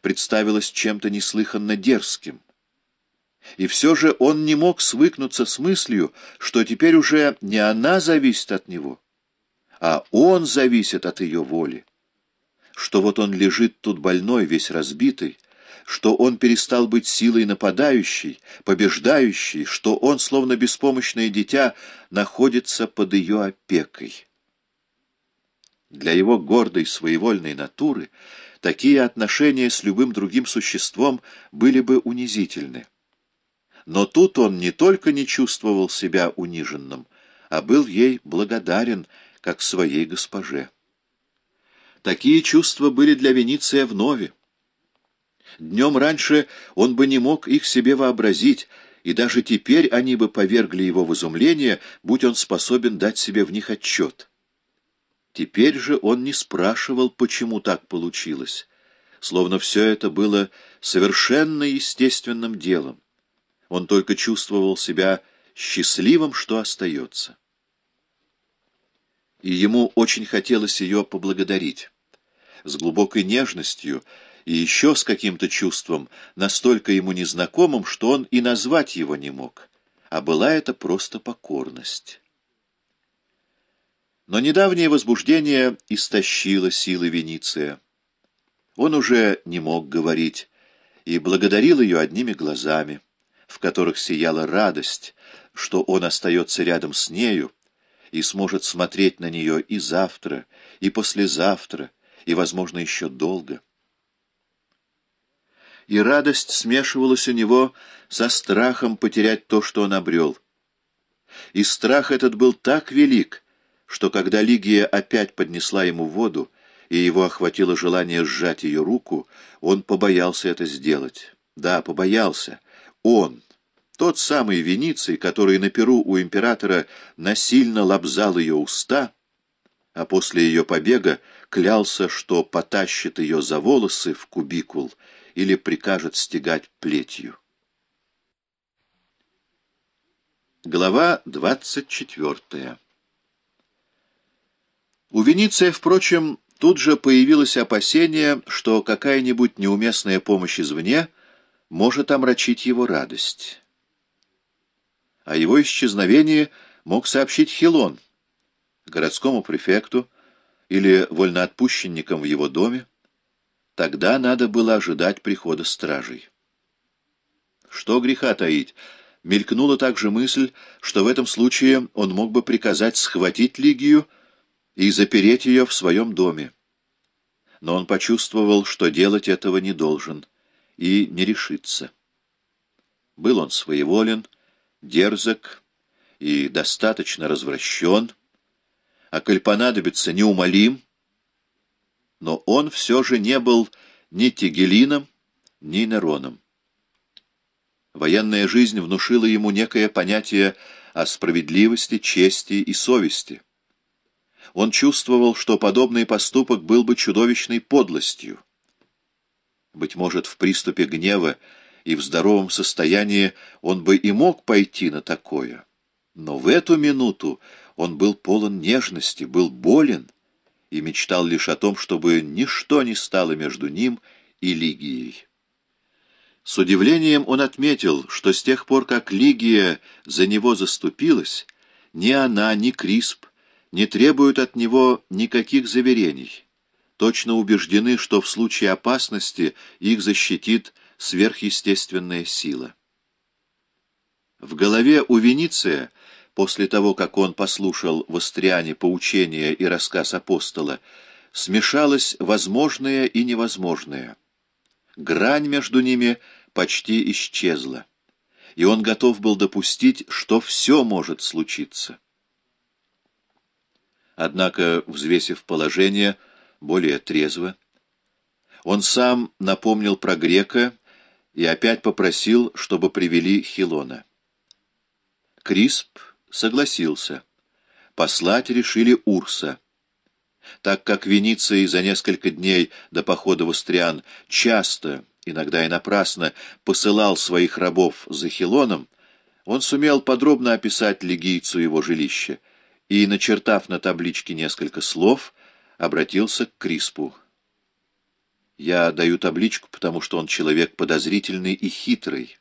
представилось чем-то неслыханно дерзким. И все же он не мог свыкнуться с мыслью, что теперь уже не она зависит от него, а он зависит от ее воли. Что вот он лежит тут больной, весь разбитый, что он перестал быть силой нападающей, побеждающей, что он, словно беспомощное дитя, находится под ее опекой. Для его гордой своевольной натуры такие отношения с любым другим существом были бы унизительны. Но тут он не только не чувствовал себя униженным, а был ей благодарен, как своей госпоже. Такие чувства были для Вениция вновь. Днем раньше он бы не мог их себе вообразить, и даже теперь они бы повергли его в изумление, будь он способен дать себе в них отчет. Теперь же он не спрашивал, почему так получилось, словно все это было совершенно естественным делом. Он только чувствовал себя счастливым, что остается. И ему очень хотелось ее поблагодарить. С глубокой нежностью и еще с каким-то чувством, настолько ему незнакомым, что он и назвать его не мог. А была это просто покорность. Но недавнее возбуждение истощило силы Вениция. Он уже не мог говорить и благодарил ее одними глазами, в которых сияла радость, что он остается рядом с нею и сможет смотреть на нее и завтра, и послезавтра, и, возможно, еще долго. И радость смешивалась у него со страхом потерять то, что он обрел. И страх этот был так велик, что когда Лигия опять поднесла ему воду, и его охватило желание сжать ее руку, он побоялся это сделать. Да, побоялся. Он, тот самый Вениций, который на перу у императора насильно лобзал ее уста, а после ее побега клялся, что потащит ее за волосы в кубикул или прикажет стегать плетью. Глава двадцать четвертая у Вениция, впрочем, тут же появилось опасение, что какая-нибудь неуместная помощь извне может омрачить его радость. О его исчезновении мог сообщить Хилон, городскому префекту или вольноотпущенникам в его доме. Тогда надо было ожидать прихода стражей. Что греха таить? Мелькнула также мысль, что в этом случае он мог бы приказать схватить Лигию и запереть ее в своем доме. Но он почувствовал, что делать этого не должен, и не решится. Был он своеволен, дерзок и достаточно развращен, а коль понадобится неумолим, но он все же не был ни Тигелином, ни Нероном. Военная жизнь внушила ему некое понятие о справедливости, чести и совести — он чувствовал, что подобный поступок был бы чудовищной подлостью. Быть может, в приступе гнева и в здоровом состоянии он бы и мог пойти на такое. Но в эту минуту он был полон нежности, был болен и мечтал лишь о том, чтобы ничто не стало между ним и Лигией. С удивлением он отметил, что с тех пор, как Лигия за него заступилась, ни она, ни Крисп не требуют от него никаких заверений, точно убеждены, что в случае опасности их защитит сверхъестественная сила. В голове у Вениция, после того, как он послушал в Астриане поучение и рассказ апостола, смешалось возможное и невозможное. Грань между ними почти исчезла, и он готов был допустить, что все может случиться. Однако, взвесив положение более трезво, он сам напомнил про грека и опять попросил, чтобы привели Хилона. Крисп согласился. Послать решили Урса. Так как Вениций за несколько дней до похода в Астриан часто, иногда и напрасно, посылал своих рабов за Хилоном, он сумел подробно описать легийцу его жилище — и, начертав на табличке несколько слов, обратился к Криспу. Я даю табличку, потому что он человек подозрительный и хитрый.